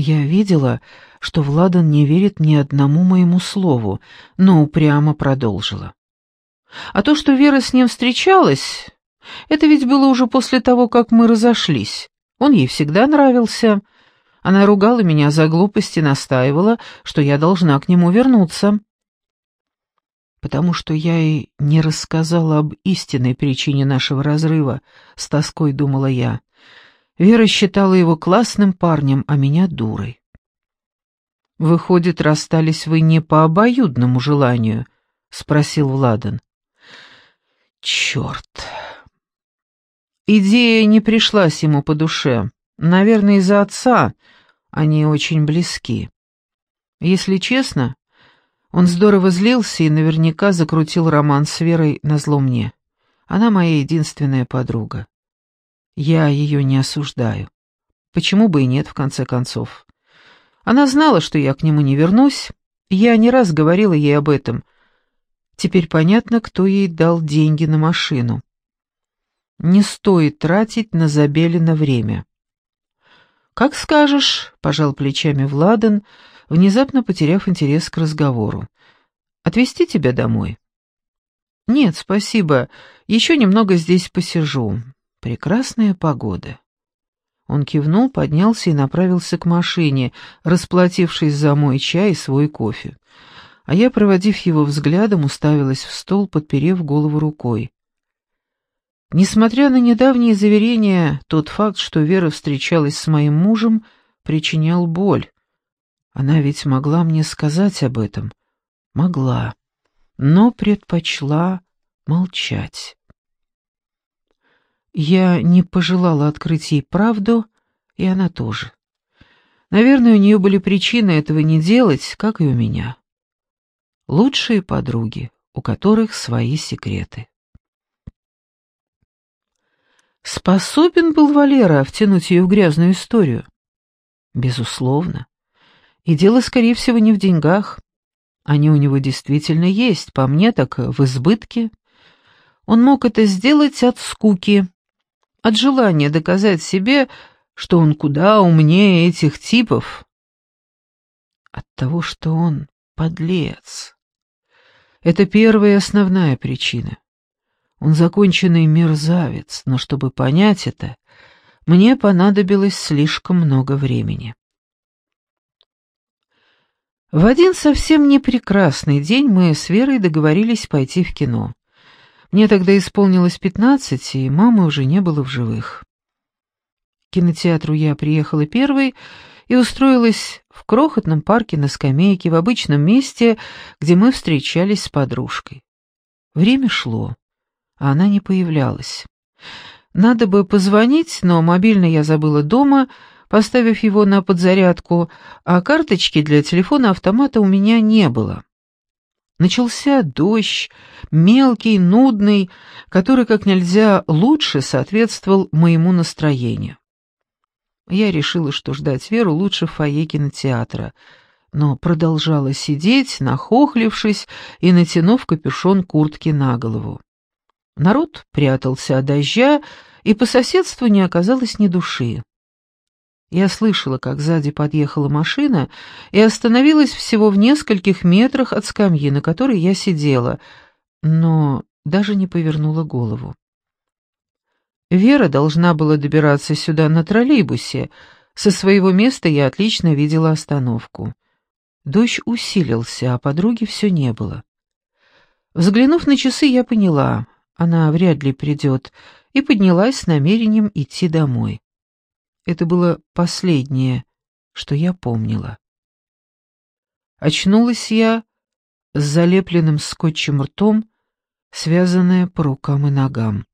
Я видела, что Владан не верит ни одному моему слову, но упрямо продолжила. А то, что Вера с ним встречалась, это ведь было уже после того, как мы разошлись. Он ей всегда нравился. Она ругала меня за глупость и настаивала, что я должна к нему вернуться. Потому что я ей не рассказала об истинной причине нашего разрыва, с тоской думала я. Вера считала его классным парнем, а меня дурой. «Выходит, расстались вы не по обоюдному желанию?» — спросил Владан. «Черт!» Идея не пришлась ему по душе. Наверное, из-за отца они очень близки. Если честно, он здорово злился и наверняка закрутил роман с Верой на зло мне. Она моя единственная подруга. Я ее не осуждаю. Почему бы и нет, в конце концов. Она знала, что я к нему не вернусь. Я не раз говорила ей об этом. Теперь понятно, кто ей дал деньги на машину. Не стоит тратить на Забелина время. «Как скажешь», — пожал плечами Владан, внезапно потеряв интерес к разговору. «Отвезти тебя домой?» «Нет, спасибо. Еще немного здесь посижу. Прекрасная погода». Он кивнул, поднялся и направился к машине, расплатившись за мой чай и свой кофе. А я, проводив его взглядом, уставилась в стол, подперев голову рукой. Несмотря на недавние заверения, тот факт, что Вера встречалась с моим мужем, причинял боль. Она ведь могла мне сказать об этом. Могла, но предпочла молчать. Я не пожелала открыть ей правду, и она тоже. Наверное, у нее были причины этого не делать, как и у меня. Лучшие подруги, у которых свои секреты. Способен был Валера втянуть ее в грязную историю? Безусловно. И дело, скорее всего, не в деньгах. Они у него действительно есть, по мне так в избытке. Он мог это сделать от скуки, от желания доказать себе, что он куда умнее этих типов. От того, что он подлец. Это первая и основная причина. Он законченный мерзавец, но чтобы понять это, мне понадобилось слишком много времени. В один совсем не прекрасный день мы с Верой договорились пойти в кино. Мне тогда исполнилось пятнадцать, и мамы уже не было в живых. К кинотеатру я приехала первой и устроилась в крохотном парке на скамейке в обычном месте, где мы встречались с подружкой. Время шло а она не появлялась. Надо бы позвонить, но мобильный я забыла дома, поставив его на подзарядку, а карточки для телефона-автомата у меня не было. Начался дождь, мелкий, нудный, который как нельзя лучше соответствовал моему настроению. Я решила, что ждать Веру лучше в фойе кинотеатра, но продолжала сидеть, нахохлившись и натянув капюшон куртки на голову. Народ прятался от дождя, и по соседству не оказалось ни души. Я слышала, как сзади подъехала машина и остановилась всего в нескольких метрах от скамьи, на которой я сидела, но даже не повернула голову. Вера должна была добираться сюда на троллейбусе. Со своего места я отлично видела остановку. Дождь усилился, а подруги все не было. Взглянув на часы, я поняла, она вряд ли придет, и поднялась с намерением идти домой. Это было последнее, что я помнила. Очнулась я с залепленным скотчем ртом, связанная по рукам и ногам.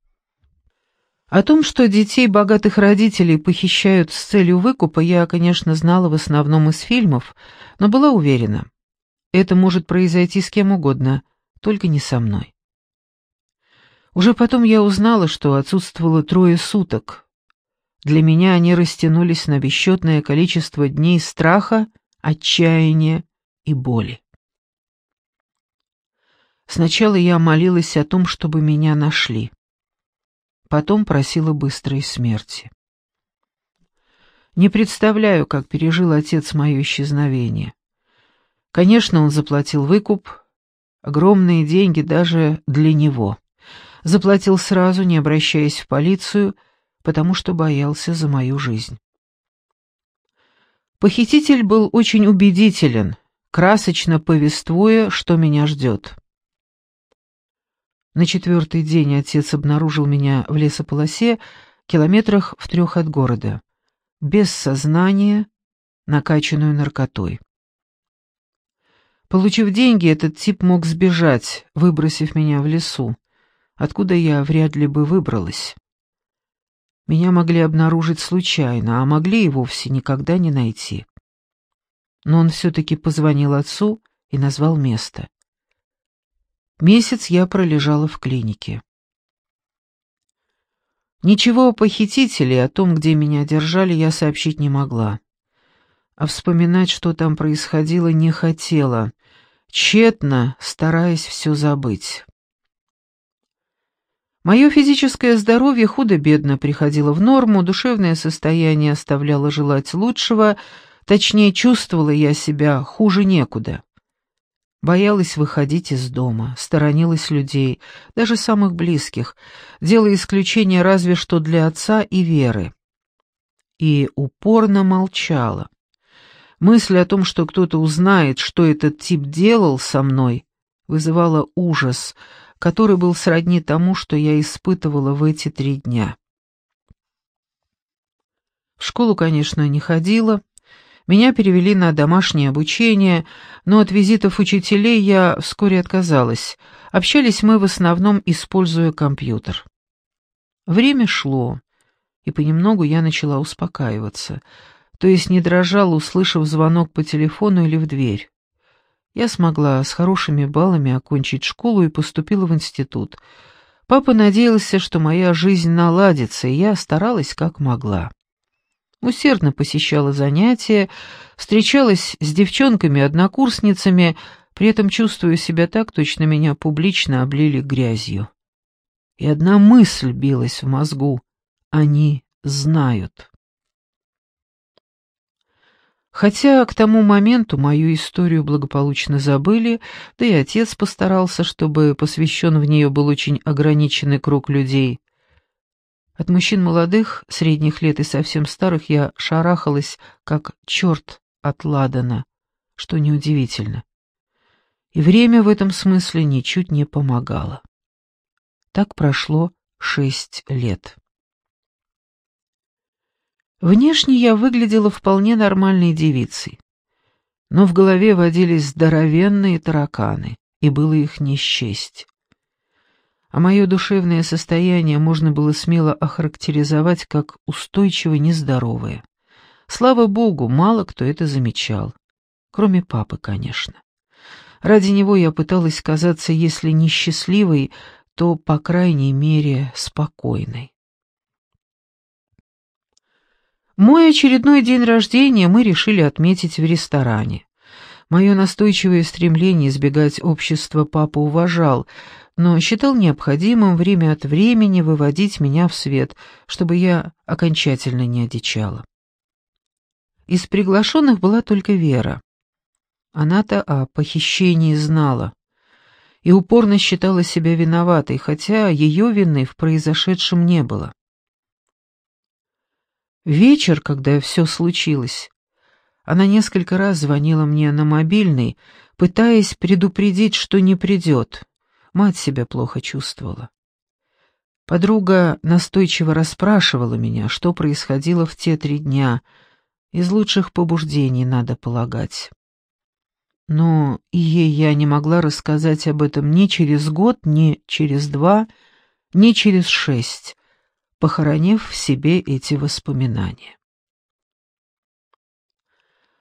О том, что детей богатых родителей похищают с целью выкупа, я, конечно, знала в основном из фильмов, но была уверена, это может произойти с кем угодно, только не со мной. Уже потом я узнала, что отсутствовало трое суток. Для меня они растянулись на бесчетное количество дней страха, отчаяния и боли. Сначала я молилась о том, чтобы меня нашли. Потом просила быстрой смерти. Не представляю, как пережил отец мое исчезновение. Конечно, он заплатил выкуп, огромные деньги даже для него. Заплатил сразу, не обращаясь в полицию, потому что боялся за мою жизнь. Похититель был очень убедителен, красочно повествуя, что меня ждет. На четвертый день отец обнаружил меня в лесополосе, километрах в трех от города без сознания, накачанную наркотой. Получив деньги, этот тип мог сбежать, выбросив меня в лесу, откуда я вряд ли бы выбралась. Меня могли обнаружить случайно, а могли и вовсе никогда не найти. Но он все-таки позвонил отцу и назвал место. Месяц я пролежала в клинике. Ничего о похитителе, о том, где меня держали, я сообщить не могла. А вспоминать, что там происходило, не хотела, тщетно стараясь все забыть. Мое физическое здоровье худо-бедно приходило в норму, душевное состояние оставляло желать лучшего, точнее, чувствовала я себя хуже некуда. Боялась выходить из дома, сторонилась людей, даже самых близких, делая исключение разве что для отца и Веры. И упорно молчала. Мысль о том, что кто-то узнает, что этот тип делал со мной, вызывала ужас, который был сродни тому, что я испытывала в эти три дня. В школу, конечно, не ходила, меня перевели на домашнее обучение, но от визитов учителей я вскоре отказалась. Общались мы в основном, используя компьютер. Время шло, и понемногу я начала успокаиваться, то есть не дрожала, услышав звонок по телефону или в дверь. Я смогла с хорошими баллами окончить школу и поступила в институт. Папа надеялся, что моя жизнь наладится, и я старалась как могла усердно посещала занятия, встречалась с девчонками-однокурсницами, при этом чувствуя себя так, точно меня публично облили грязью. И одна мысль билась в мозгу — они знают. Хотя к тому моменту мою историю благополучно забыли, да и отец постарался, чтобы посвящен в нее был очень ограниченный круг людей. От мужчин молодых, средних лет и совсем старых я шарахалась, как черт от ладана, что неудивительно. И время в этом смысле ничуть не помогало. Так прошло шесть лет. Внешне я выглядела вполне нормальной девицей, но в голове водились здоровенные тараканы, и было их не счесть а мое душевное состояние можно было смело охарактеризовать как устойчиво нездоровое. Слава богу, мало кто это замечал. Кроме папы, конечно. Ради него я пыталась казаться, если не счастливой, то, по крайней мере, спокойной. Мой очередной день рождения мы решили отметить в ресторане. Мое настойчивое стремление избегать общества папа уважал, но считал необходимым время от времени выводить меня в свет, чтобы я окончательно не одичала. Из приглашенных была только Вера. Она-то о похищении знала и упорно считала себя виноватой, хотя ее вины в произошедшем не было. Вечер, когда все случилось, она несколько раз звонила мне на мобильный, пытаясь предупредить, что не придет. Мать себя плохо чувствовала. Подруга настойчиво расспрашивала меня, что происходило в те три дня. Из лучших побуждений, надо полагать. Но и ей я не могла рассказать об этом ни через год, ни через два, ни через шесть, похоронив в себе эти воспоминания.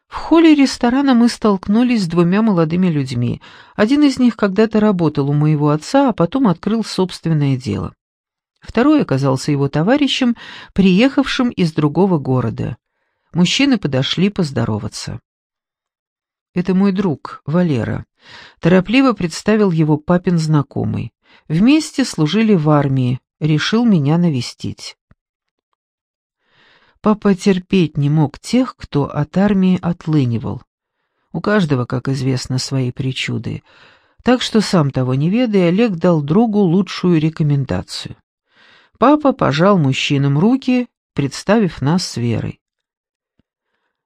В холле ресторана мы столкнулись с двумя молодыми людьми. Один из них когда-то работал у моего отца, а потом открыл собственное дело. Второй оказался его товарищем, приехавшим из другого города. Мужчины подошли поздороваться. «Это мой друг, Валера». Торопливо представил его папин знакомый. Вместе служили в армии, решил меня навестить. Папа терпеть не мог тех, кто от армии отлынивал. У каждого, как известно, свои причуды. Так что, сам того не ведая, Олег дал другу лучшую рекомендацию. Папа пожал мужчинам руки, представив нас с Верой.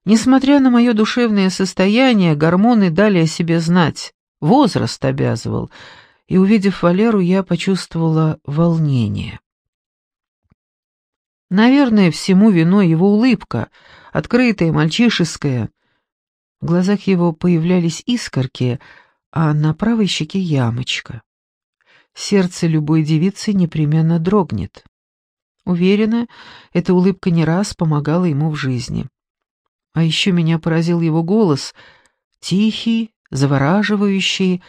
Несмотря на мое душевное состояние, гормоны дали о себе знать. Возраст обязывал, и, увидев Валеру, я почувствовала волнение. Наверное, всему виной его улыбка, открытая, мальчишеская. В глазах его появлялись искорки, а на правой щеке ямочка. Сердце любой девицы непременно дрогнет. Уверена, эта улыбка не раз помогала ему в жизни. А еще меня поразил его голос, тихий, завораживающий.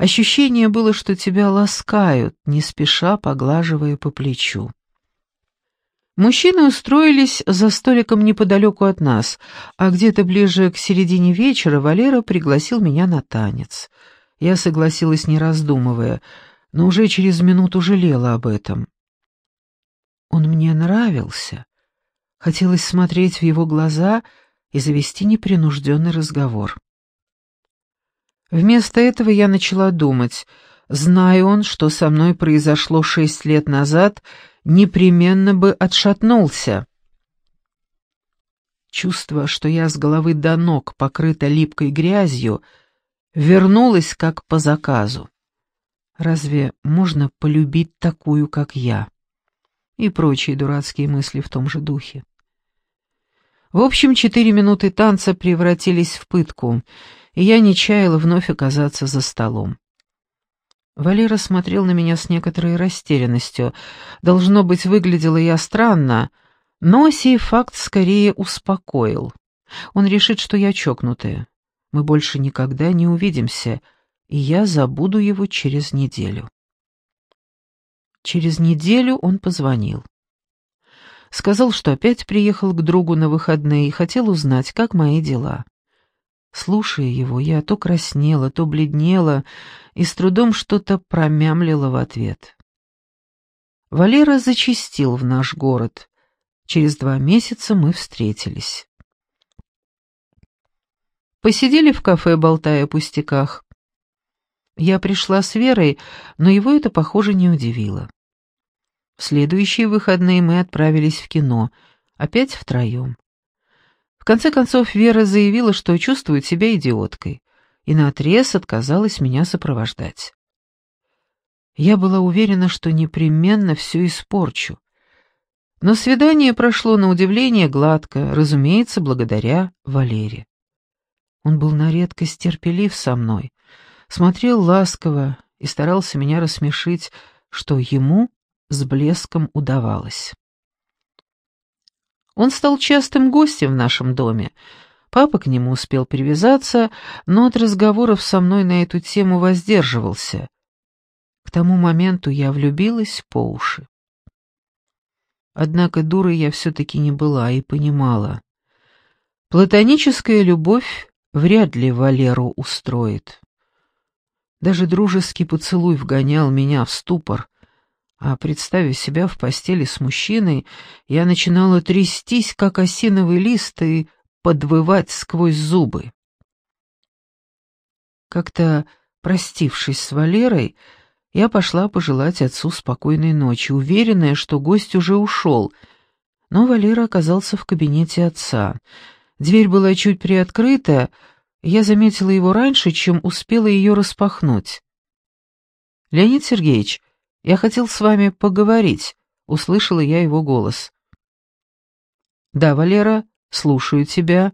Ощущение было, что тебя ласкают, не спеша поглаживая по плечу. Мужчины устроились за столиком неподалеку от нас, а где-то ближе к середине вечера Валера пригласил меня на танец. Я согласилась, не раздумывая, но уже через минуту жалела об этом. Он мне нравился. Хотелось смотреть в его глаза и завести непринужденный разговор. Вместо этого я начала думать, зная он, что со мной произошло шесть лет назад — непременно бы отшатнулся. Чувство, что я с головы до ног покрыта липкой грязью, вернулось как по заказу. Разве можно полюбить такую, как я? И прочие дурацкие мысли в том же духе. В общем, четыре минуты танца превратились в пытку, и я не чаяла вновь оказаться за столом. Валера смотрел на меня с некоторой растерянностью. Должно быть, выглядела я странно, но сей факт скорее успокоил. Он решит, что я чокнутая. Мы больше никогда не увидимся, и я забуду его через неделю. Через неделю он позвонил. Сказал, что опять приехал к другу на выходные и хотел узнать, как мои дела. Слушая его, я то краснела, то бледнела и с трудом что-то промямлила в ответ. Валера зачастил в наш город. Через два месяца мы встретились. Посидели в кафе, болтая о пустяках. Я пришла с Верой, но его это, похоже, не удивило. В следующие выходные мы отправились в кино, опять втроем. В конце концов, Вера заявила, что чувствует себя идиоткой, и наотрез отказалась меня сопровождать. Я была уверена, что непременно все испорчу. Но свидание прошло на удивление гладко, разумеется, благодаря Валере. Он был на редкость терпелив со мной, смотрел ласково и старался меня рассмешить, что ему с блеском удавалось. Он стал частым гостем в нашем доме. Папа к нему успел привязаться, но от разговоров со мной на эту тему воздерживался. К тому моменту я влюбилась по уши. Однако дурой я все-таки не была и понимала. Платоническая любовь вряд ли Валеру устроит. Даже дружеский поцелуй вгонял меня в ступор, а представив себя в постели с мужчиной, я начинала трястись, как осиновый лист, и подвывать сквозь зубы. Как-то, простившись с Валерой, я пошла пожелать отцу спокойной ночи, уверенная, что гость уже ушел, но Валера оказался в кабинете отца. Дверь была чуть приоткрыта, я заметила его раньше, чем успела ее распахнуть. «Леонид Сергеевич, я хотел с вами поговорить», — услышала я его голос. «Да, Валера, слушаю тебя».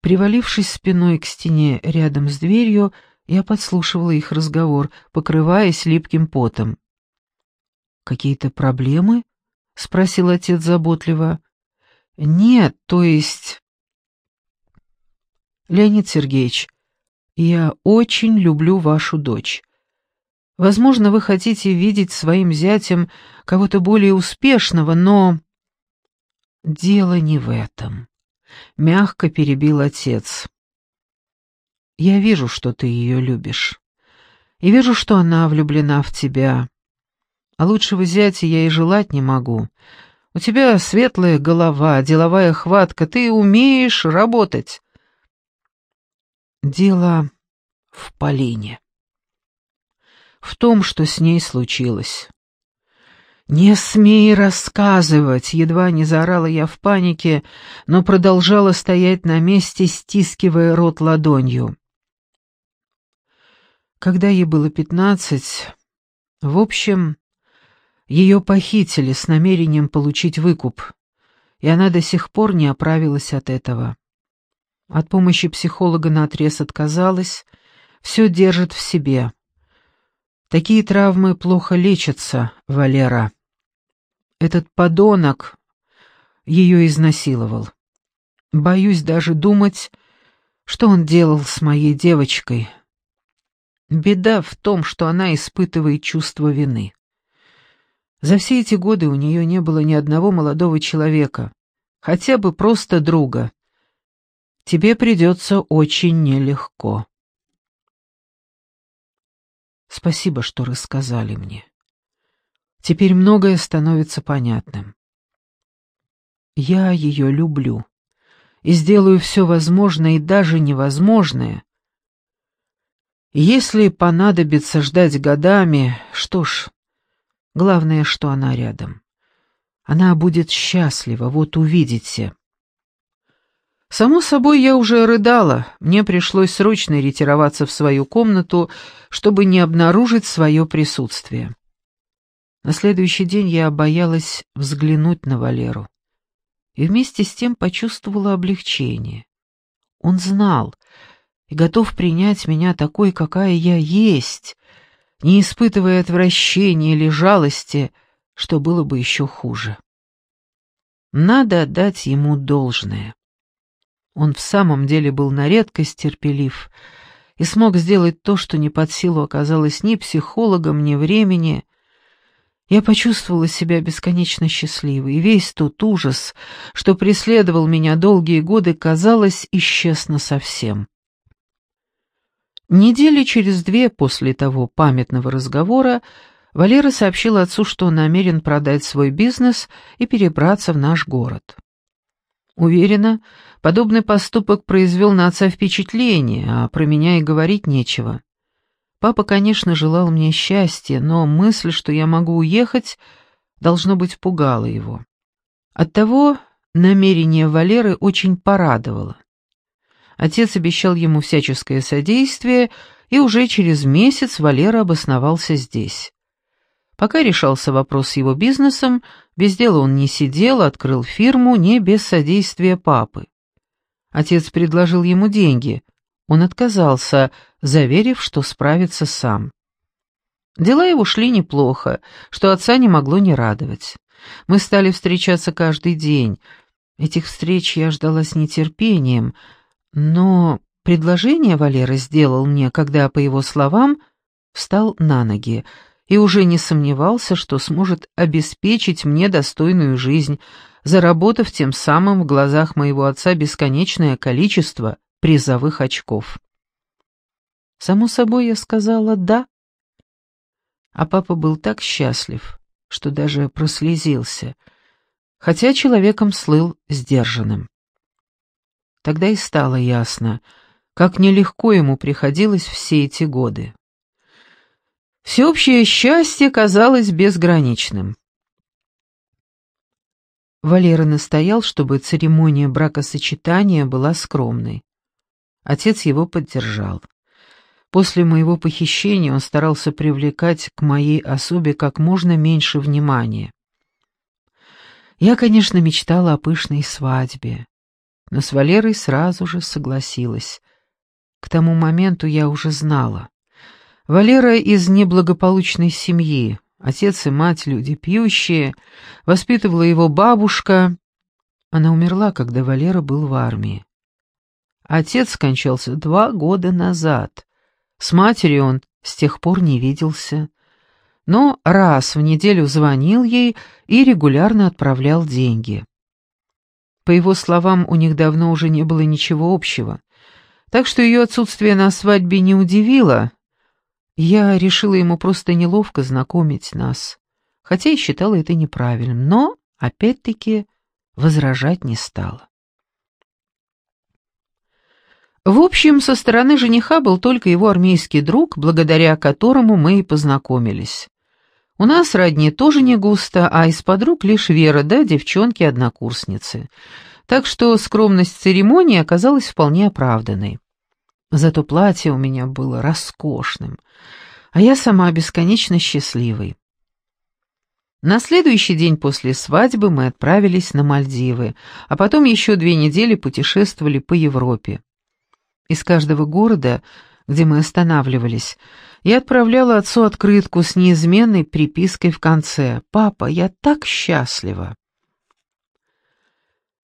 Привалившись спиной к стене рядом с дверью, я подслушивала их разговор, покрываясь липким потом. «Какие-то проблемы?» — спросил отец заботливо. «Нет, то есть...» «Леонид Сергеевич, я очень люблю вашу дочь. Возможно, вы хотите видеть своим зятем кого-то более успешного, но... Дело не в этом. Мягко перебил отец. Я вижу, что ты ее любишь. И вижу, что она влюблена в тебя. А лучшего зятя я и желать не могу. У тебя светлая голова, деловая хватка, ты умеешь работать. Дело в Полине. В том, что с ней случилось. «Не смей рассказывать!» — едва не заорала я в панике, но продолжала стоять на месте, стискивая рот ладонью. Когда ей было пятнадцать, в общем, ее похитили с намерением получить выкуп, и она до сих пор не оправилась от этого. От помощи психолога наотрез отказалась, все держит в себе. Такие травмы плохо лечатся, Валера. Этот подонок ее изнасиловал. Боюсь даже думать, что он делал с моей девочкой. Беда в том, что она испытывает чувство вины. За все эти годы у нее не было ни одного молодого человека, хотя бы просто друга. Тебе придется очень нелегко. Спасибо, что рассказали мне. Теперь многое становится понятным. Я ее люблю и сделаю все возможное и даже невозможное. Если понадобится ждать годами, что ж, главное, что она рядом. Она будет счастлива, вот увидите. Само собой, я уже рыдала, мне пришлось срочно ретироваться в свою комнату, чтобы не обнаружить свое присутствие. На следующий день я боялась взглянуть на Валеру. И вместе с тем почувствовала облегчение. Он знал и готов принять меня такой, какая я есть, не испытывая отвращения или жалости, что было бы еще хуже. Надо отдать ему должное. Он в самом деле был на редкость терпелив и смог сделать то, что не под силу оказалось ни психологом, ни времени, я почувствовала себя бесконечно счастливой, и весь тот ужас, что преследовал меня долгие годы, казалось, исчез насовсем. Недели через две после того памятного разговора Валера сообщил отцу, что намерен продать свой бизнес и перебраться в наш город. Уверена, подобный поступок произвел на отца впечатление, а про меня и говорить нечего. Папа, конечно, желал мне счастья, но мысль, что я могу уехать, должно быть, пугала его. Оттого намерение Валеры очень порадовало. Отец обещал ему всяческое содействие, и уже через месяц Валера обосновался здесь. Пока решался вопрос с его бизнесом, без дела он не сидел, открыл фирму не без содействия папы. Отец предложил ему деньги — он отказался, заверив, что справится сам. Дела его шли неплохо, что отца не могло не радовать. Мы стали встречаться каждый день. Этих встреч я ждала с нетерпением, но предложение Валера сделал мне, когда, по его словам, встал на ноги и уже не сомневался, что сможет обеспечить мне достойную жизнь, заработав тем самым в глазах моего отца бесконечное количество призовых очков. Само собой, я сказала «да». А папа был так счастлив, что даже прослезился, хотя человеком слыл сдержанным. Тогда и стало ясно, как нелегко ему приходилось все эти годы. Всеобщее счастье казалось безграничным. Валера настоял, чтобы церемония бракосочетания была скромной. Отец его поддержал. После моего похищения он старался привлекать к моей особе как можно меньше внимания. Я, конечно, мечтала о пышной свадьбе, но с Валерой сразу же согласилась. К тому моменту я уже знала. Валера из неблагополучной семьи, отец и мать люди пьющие, воспитывала его бабушка. Она умерла, когда Валера был в армии. Отец скончался два года назад. С матерью он с тех пор не виделся. Но раз в неделю звонил ей и регулярно отправлял деньги. По его словам, у них давно уже не было ничего общего. Так что ее отсутствие на свадьбе не удивило. Я решила ему просто неловко знакомить нас, хотя и считала это неправильным. Но Опять-таки возражать не стала. В общем, со стороны жениха был только его армейский друг, благодаря которому мы и познакомились. У нас родни тоже не густо, а из подруг лишь Вера, да девчонки-однокурсницы. Так что скромность церемонии оказалась вполне оправданной. Зато платье у меня было роскошным, а я сама бесконечно счастливой. На следующий день после свадьбы мы отправились на Мальдивы, а потом еще две недели путешествовали по Европе. Из каждого города, где мы останавливались, я отправляла отцу открытку с неизменной припиской в конце «Папа, я так счастлива».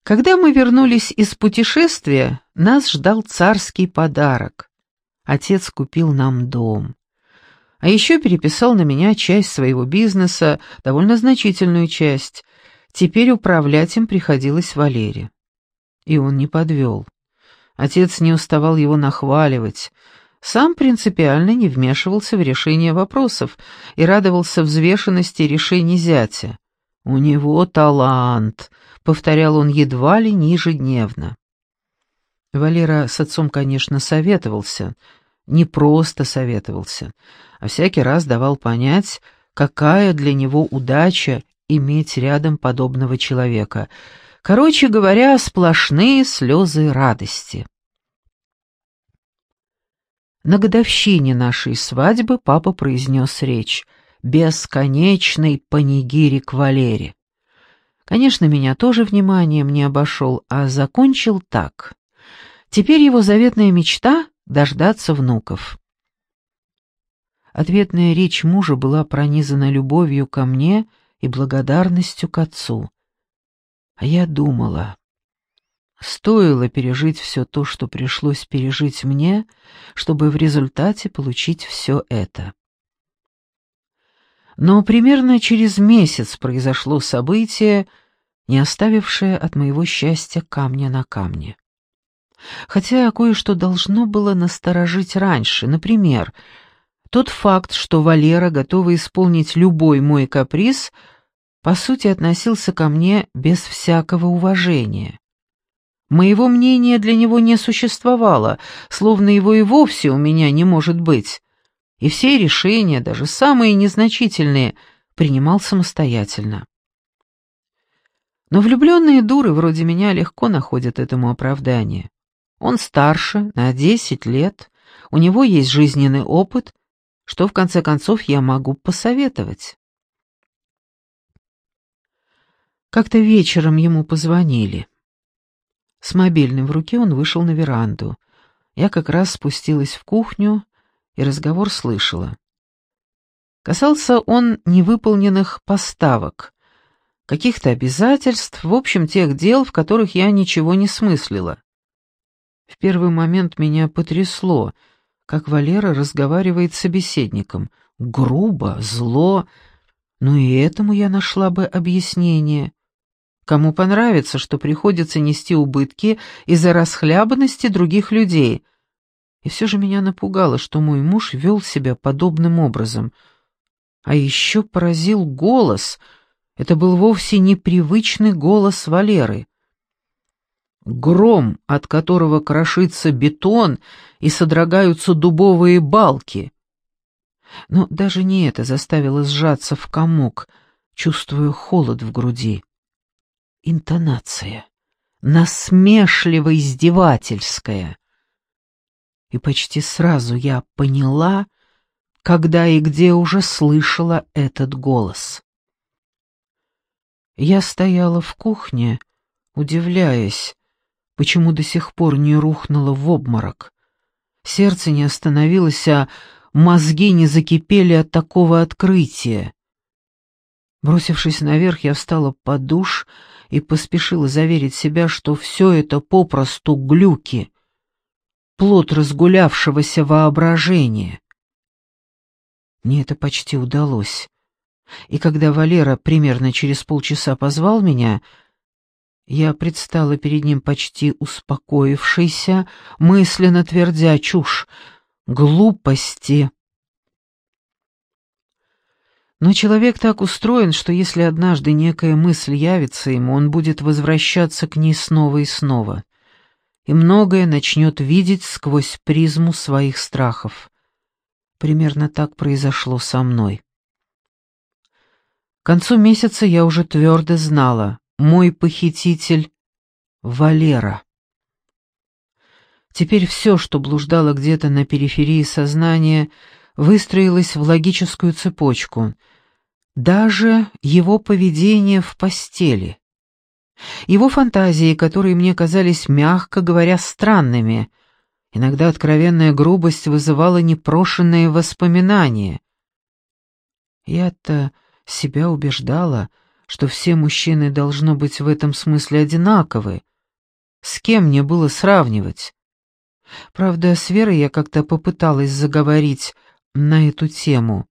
Когда мы вернулись из путешествия, нас ждал царский подарок. Отец купил нам дом. А еще переписал на меня часть своего бизнеса, довольно значительную часть. Теперь управлять им приходилось Валере. И он не подвел. Отец не уставал его нахваливать. Сам принципиально не вмешивался в решение вопросов и радовался взвешенности решений зятя. «У него талант», — повторял он едва ли не ежедневно. Валера с отцом, конечно, советовался, не просто советовался, а всякий раз давал понять, какая для него удача иметь рядом подобного человека — Короче говоря, сплошные слезы радости. На годовщине нашей свадьбы папа произнес речь «Бесконечный панигирик Валере». Конечно, меня тоже вниманием не обошел, а закончил так. Теперь его заветная мечта — дождаться внуков. Ответная речь мужа была пронизана любовью ко мне и благодарностью к отцу. А я думала, стоило пережить все то, что пришлось пережить мне, чтобы в результате получить все это. Но примерно через месяц произошло событие, не оставившее от моего счастья камня на камне. Хотя кое-что должно было насторожить раньше, например, тот факт, что Валера готова исполнить любой мой каприз — по сути, относился ко мне без всякого уважения. Моего мнения для него не существовало, словно его и вовсе у меня не может быть. И все решения, даже самые незначительные, принимал самостоятельно. Но влюбленные дуры вроде меня легко находят этому оправдание. Он старше, на десять лет, у него есть жизненный опыт, что в конце концов я могу посоветовать. Как-то вечером ему позвонили. С мобильным в руке он вышел на веранду. Я как раз спустилась в кухню и разговор слышала. Касался он невыполненных поставок, каких-то обязательств, в общем, тех дел, в которых я ничего не смыслила. В первый момент меня потрясло, как Валера разговаривает с собеседником. Грубо, зло, но и этому я нашла бы объяснение. Кому понравится, что приходится нести убытки из-за расхлябанности других людей. И все же меня напугало, что мой муж вел себя подобным образом. А еще поразил голос. Это был вовсе непривычный голос Валеры. Гром, от которого крошится бетон и содрогаются дубовые балки. Но даже не это заставило сжаться в комок, чувствуя холод в груди интонация, насмешливо-издевательская. И почти сразу я поняла, когда и где уже слышала этот голос. Я стояла в кухне, удивляясь, почему до сих пор не рухнула в обморок. Сердце не остановилось, а мозги не закипели от такого открытия. Бросившись наверх, я встала под душ и поспешила заверить себя, что все это попросту глюки, плод разгулявшегося воображения. Мне это почти удалось. И когда Валера примерно через полчаса позвал меня, я предстала перед ним почти успокоившейся, мысленно твердя чушь, глупости. Но человек так устроен, что если однажды некая мысль явится ему, он будет возвращаться к ней снова и снова, и многое начнет видеть сквозь призму своих страхов. Примерно так произошло со мной. К концу месяца я уже твердо знала, мой похититель — Валера. Теперь все, что блуждало где-то на периферии сознания, выстроилось в логическую цепочку. Даже его поведение в постели. Его фантазии, которые мне казались, мягко говоря, странными. Иногда откровенная грубость вызывала непрошенные воспоминания. Я-то себя убеждала, что все мужчины должно быть в этом смысле одинаковы. С кем мне было сравнивать? Правда, с Верой я как-то попыталась заговорить на эту тему.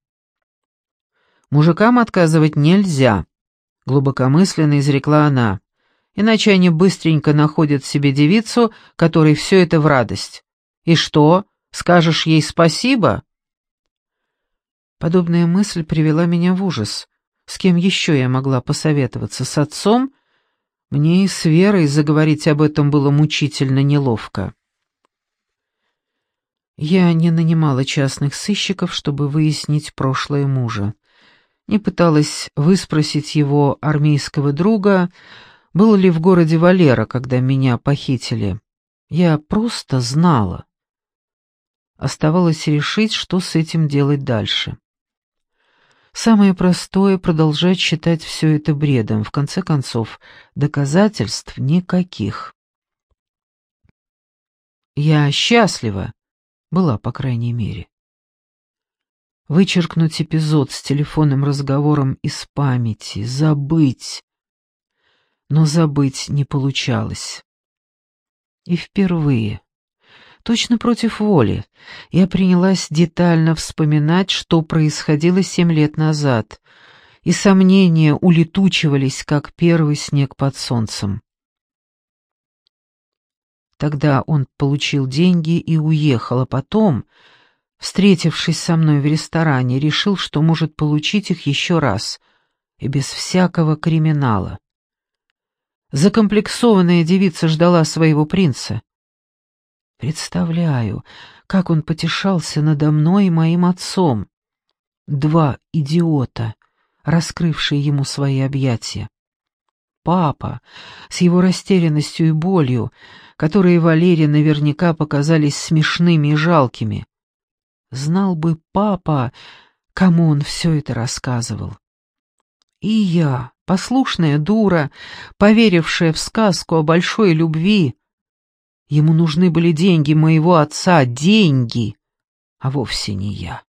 «Мужикам отказывать нельзя», — глубокомысленно изрекла она, «иначе они быстренько находят себе девицу, которой все это в радость. И что, скажешь ей спасибо?» Подобная мысль привела меня в ужас. С кем еще я могла посоветоваться? С отцом? Мне и с Верой заговорить об этом было мучительно неловко. Я не нанимала частных сыщиков, чтобы выяснить прошлое мужа. Не пыталась выспросить его армейского друга, был ли в городе Валера, когда меня похитили. Я просто знала. Оставалось решить, что с этим делать дальше. Самое простое — продолжать считать все это бредом. В конце концов, доказательств никаких. Я счастлива, была, по крайней мере. Вычеркнуть эпизод с телефонным разговором из памяти, забыть. Но забыть не получалось. И впервые, точно против воли, я принялась детально вспоминать, что происходило семь лет назад, и сомнения улетучивались, как первый снег под солнцем. Тогда он получил деньги и уехал, а потом, встретившись со мной в ресторане, решил, что может получить их еще раз, и без всякого криминала. Закомплексованная девица ждала своего принца. Представляю, как он потешался надо мной и моим отцом. Два идиота, раскрывшие ему свои объятия. Папа, с его растерянностью и болью, которые Валере наверняка показались смешными и жалкими. Знал бы папа, кому он все это рассказывал. И я, послушная дура, поверившая в сказку о большой любви. Ему нужны были деньги моего отца, деньги, а вовсе не я.